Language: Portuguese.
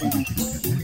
Música